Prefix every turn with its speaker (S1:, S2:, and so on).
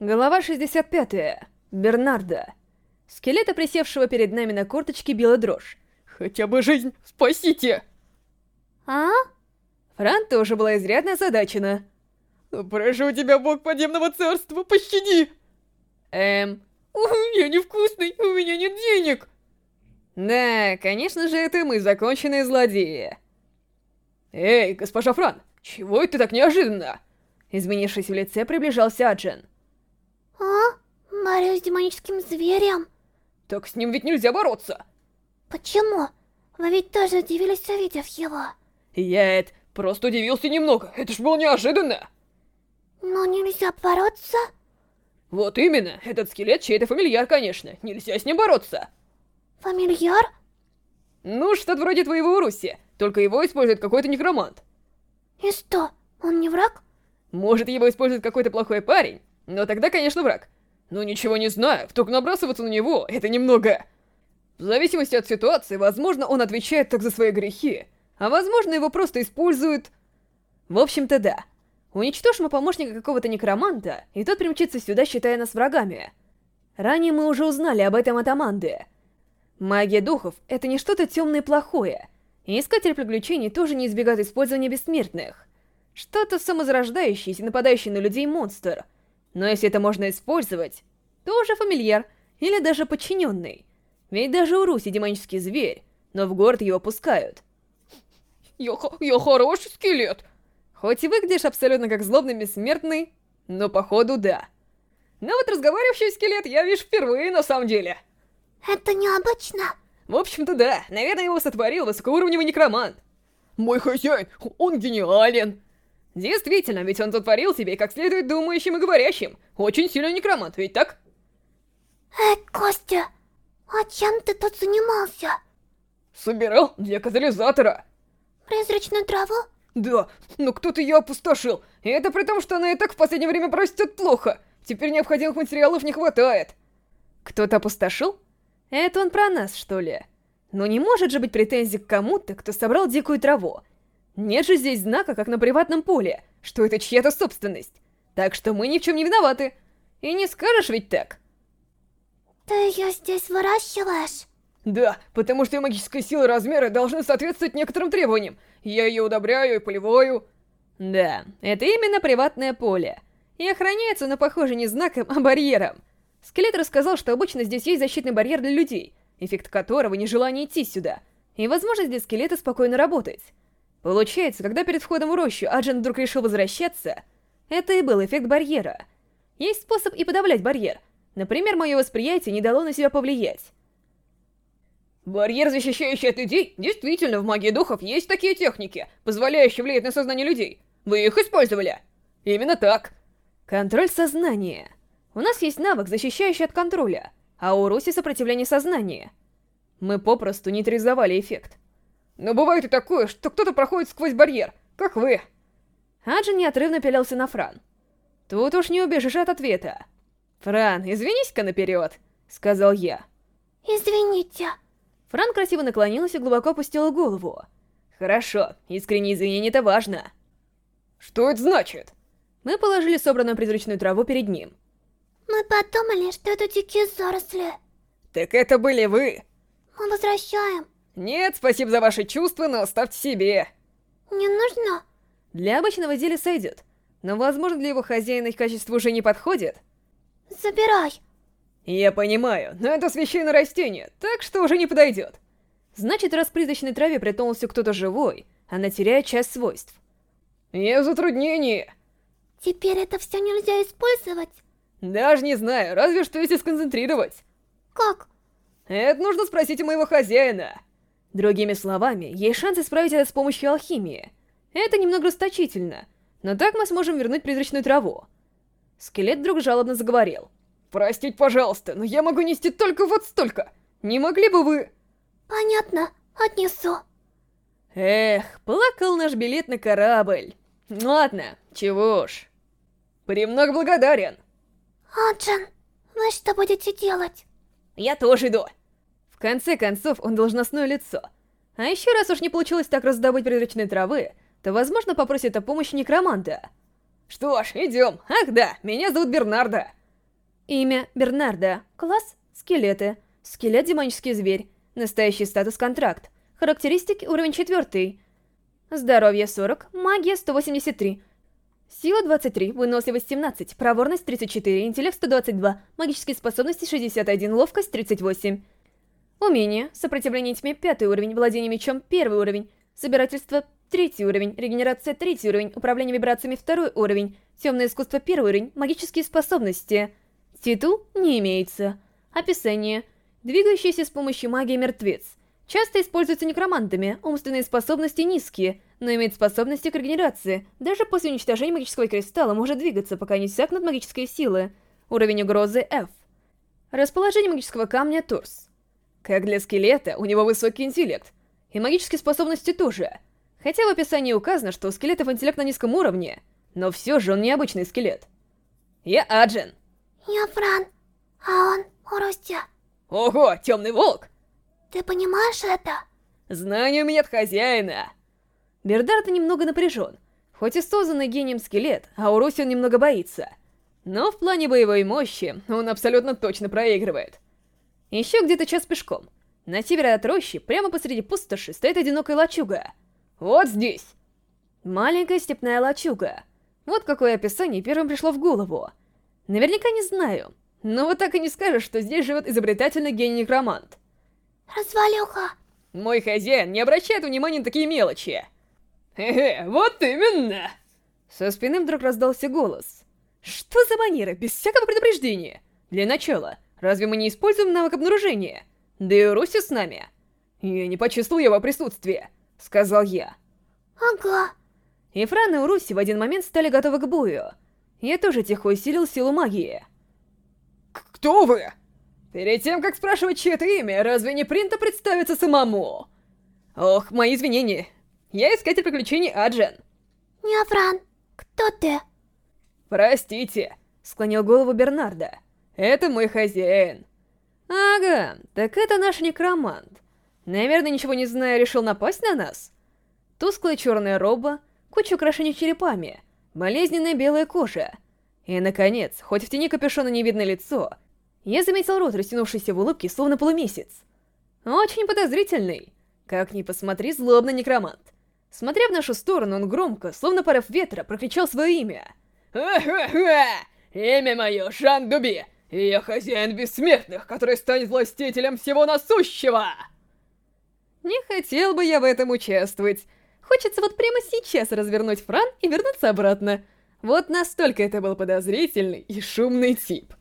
S1: Глава 65. Бернарда. Скелета, присевшего перед нами на корточке, била дрожь.
S2: Хотя бы жизнь спасите!
S1: А? Фран тоже была изрядно озадачена.
S2: Прошу тебя, бог подземного царства, пощади!
S1: Эм...
S2: Я невкусный, у меня нет денег!
S1: Да, конечно же, это мы, законченные злодеи.
S2: Эй, госпожа Фран, чего это так неожиданно?
S1: Изменившись в лице, приближался Аджен.
S3: Борюсь с демоническим зверем.
S2: Так с ним ведь нельзя бороться.
S3: Почему? Вы ведь тоже удивились, увидев его.
S2: Я это просто удивился немного, это ж было неожиданно.
S3: Но нельзя бороться?
S2: Вот именно, этот скелет чей-то фамильяр, конечно, нельзя с ним бороться.
S3: Фамильяр?
S2: Ну, что-то вроде твоего Уруси, только его использует какой-то некромант.
S3: И что, он не враг?
S2: Может, его использует какой-то плохой парень, но тогда, конечно, враг. Но ничего не знаю, только набрасываться на него — это немного... В зависимости от ситуации, возможно, он отвечает так за свои грехи, а возможно, его просто используют...
S1: В общем-то, да. Уничтожим помощника какого-то некроманта, и тот примчится сюда, считая нас врагами. Ранее мы уже узнали об этом от Аманды. Магия духов — это не что-то темное и плохое, и Искатель Приключений тоже не избегает использования бессмертных. Что-то самозарождающееся, нападающее на людей монстр. Но если это можно использовать, то уже фамильяр, или даже подчиненный. Ведь даже у Руси демонический зверь, но в город его пускают.
S2: Я, я хороший скелет.
S1: Хоть и выглядишь абсолютно как злобный бессмертный, но походу да.
S2: Но вот разговаривающий скелет я вижу впервые на самом деле.
S3: Это необычно.
S2: В общем-то да, наверное его сотворил высокоуровневый некромант. Мой хозяин, он гениален. Действительно, ведь он сотворил себе как следует думающим и говорящим. Очень сильный некромант, ведь так?
S3: Эй, Костя, а чем ты тут занимался?
S2: Собирал для катализатора.
S3: Призрачную траву?
S2: Да, но кто-то ее опустошил. И это при том, что она и так в последнее время растет плохо. Теперь необходимых материалов не хватает.
S1: Кто-то опустошил? Это он про нас, что ли? Но не может же быть претензий к кому-то, кто собрал дикую траву. Нет же здесь знака, как на приватном поле, что это чья-то собственность. Так что мы ни в чем не виноваты. И не скажешь ведь так.
S3: Ты ее здесь выращиваешь?
S2: Да, потому что ее магическая сила и размеры должны соответствовать некоторым требованиям. Я ее удобряю и поливаю.
S1: Да, это именно приватное поле. И охраняется оно, похоже, не знаком, а барьером. Скелет рассказал, что обычно здесь есть защитный барьер для людей, эффект которого нежелание идти сюда, и возможность для скелета спокойно работать. Получается, когда перед входом в рощу Аджен вдруг решил возвращаться, это и был эффект барьера. Есть способ и подавлять барьер. Например, мое восприятие не дало на себя повлиять.
S2: Барьер, защищающий от людей? Действительно, в магии духов есть такие техники, позволяющие влиять на сознание людей. Вы их использовали? Именно так.
S1: Контроль сознания. У нас есть навык, защищающий от контроля, а у Руси сопротивление сознания. Мы попросту нейтрализовали эффект.
S2: Но бывает и такое, что кто-то проходит сквозь барьер, как вы.
S1: Аджин неотрывно пялился на Фран. Тут уж не убежишь от ответа. «Фран, извинись-ка наперед», — сказал я.
S3: Извините.
S1: Фран красиво наклонилась и глубоко опустила голову. «Хорошо, искренние извинения — это важно».
S2: «Что это значит?»
S1: Мы положили собранную призрачную траву перед ним.
S3: Мы подумали, что это дикие заросли.
S2: Так это были вы.
S3: Мы возвращаем.
S2: Нет, спасибо за ваши чувства, но оставьте себе.
S3: Не нужно.
S1: Для обычного зелья сойдет, но, возможно, для его хозяина их качество уже не подходит.
S3: Забирай.
S2: Я понимаю, но это священное растение, так что уже не подойдет.
S1: Значит, раз к призрачной траве притонулся кто-то живой, она теряет часть свойств.
S2: Я в затруднении.
S3: Теперь это все нельзя использовать?
S2: Даже не знаю, разве что если сконцентрировать.
S3: Как?
S2: Это нужно спросить у моего хозяина.
S1: Другими словами, есть шанс исправить это с помощью алхимии. Это немного расточительно, но так мы сможем вернуть призрачную траву. Скелет вдруг жалобно заговорил.
S2: Простите, пожалуйста, но я могу нести только вот столько. Не могли бы вы...
S3: Понятно, отнесу.
S1: Эх, плакал наш билет на корабль. Ладно, чего уж.
S2: Премного благодарен.
S3: Аджан, вы что будете делать?
S2: Я тоже иду.
S1: В конце концов, он должностное лицо. А еще раз уж не получилось так раздобыть призрачной травы, то, возможно, попросит о помощи некроманта.
S2: Что ж, идем. Ах да, меня зовут Бернарда.
S1: Имя Бернарда. Класс скелеты. Скелет демонический зверь. Настоящий статус контракт. Характеристики уровень 4. Здоровье 40, магия 183. Сила 23, выносливость 17, проворность 34, интеллект 122, магические способности 61, ловкость 38. Умение, сопротивление тьме 5 уровень, владение мечом 1 уровень, собирательство 3 уровень, регенерация 3 уровень, управление вибрациями 2 уровень, темное искусство 1 уровень, магические способности. Титул не имеется. Описание. Двигающийся с помощью магии мертвец. Часто используется некромантами, умственные способности низкие, но имеет способности к регенерации. Даже после уничтожения магического кристалла может двигаться, пока не иссякнут магические силы. Уровень угрозы F. Расположение магического камня Турс. Как для скелета, у него высокий интеллект. И магические способности тоже. Хотя в описании указано, что у скелетов интеллект на низком уровне, но все же он необычный скелет. Я Аджен.
S3: Я Фран, а он Урустя.
S2: Ого, темный волк!
S3: Ты понимаешь это?
S2: Знания у меня от хозяина.
S1: Бердарта немного напряжен. Хоть и созданный гением скелет, а Уруси он немного боится. Но в плане боевой мощи он абсолютно точно проигрывает. Еще где-то час пешком. На севере от рощи, прямо посреди пустоши, стоит одинокая лачуга.
S2: Вот здесь.
S1: Маленькая степная лачуга. Вот какое описание первым пришло в голову. Наверняка не знаю, но вот так и не скажешь, что здесь живет изобретательный гений-некромант.
S3: Развалюха.
S2: Мой хозяин не обращает внимания на такие мелочи. Хе-хе, вот именно.
S1: Со спины вдруг раздался голос. Что за манера, без всякого предупреждения? Для начала, разве мы не используем навык обнаружения? Да и Руси с нами.
S2: Я не почувствовал его присутствия, сказал я.
S3: Ага.
S1: И Фран и Уруси в один момент стали готовы к бою. Я тоже тихо усилил силу магии.
S2: «Кто вы?» «Перед тем, как спрашивать чье-то имя, разве не принято представиться самому?» «Ох, мои извинения. Я искатель приключений Аджен».
S3: Неофран, кто ты?
S2: «Простите», — склонил голову Бернарда. «Это мой хозяин».
S1: «Ага, так это наш некромант. Наверное, ничего не зная, решил напасть на нас?» Тусклая черная роба, куча украшений черепами, болезненная белая кожа. И, наконец, хоть в тени капюшона не видно лицо, я заметил рот, растянувшийся в улыбке, словно полумесяц. Очень подозрительный. Как ни посмотри, злобный некромант. Смотря в нашу сторону, он громко, словно порыв ветра, прокричал свое имя.
S2: «Ха-ха-ха! Имя мое Жан Дуби, и я хозяин бессмертных, который станет властителем всего насущего!»
S1: Не хотел бы я в этом участвовать. Хочется вот прямо сейчас развернуть Фран и вернуться обратно. Вот настолько это был подозрительный и шумный тип.